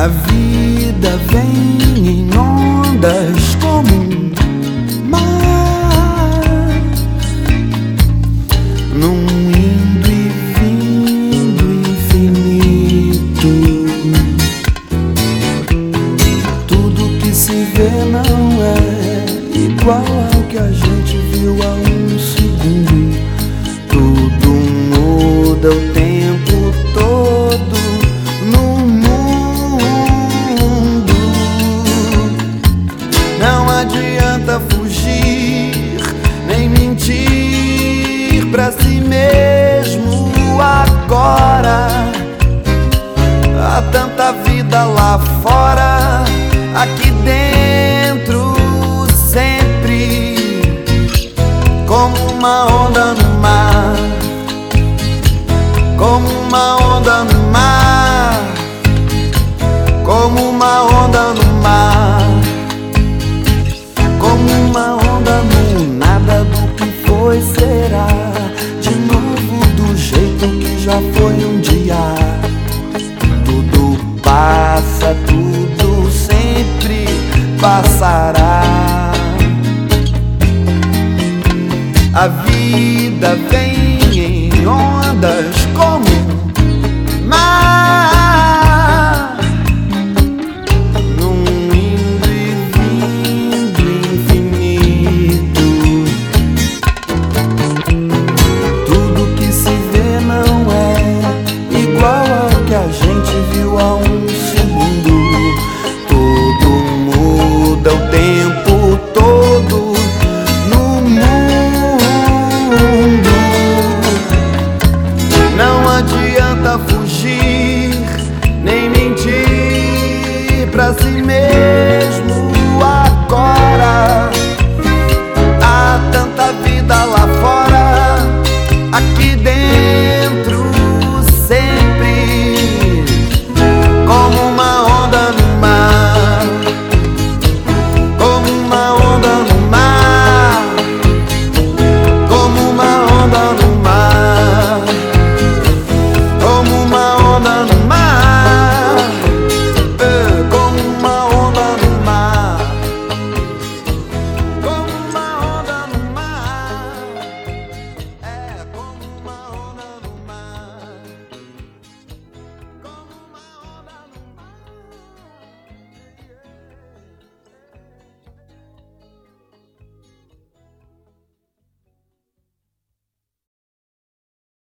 A vida vem em ondas como um mar, num indo e vindo infinito. Tudo que se vê não é igual ao que a gente viu há um segundo. Tudo muda o tempo. Adianta fugir nem mentir pra si mesmo agora. Há tanta vida lá fora, aqui dentro sempre como uma onda no mar, como uma onda no mar, como uma onda passará. A vida vem em ondas. pra si mesmo agora. Há tanta vida lá fora, aqui dentro.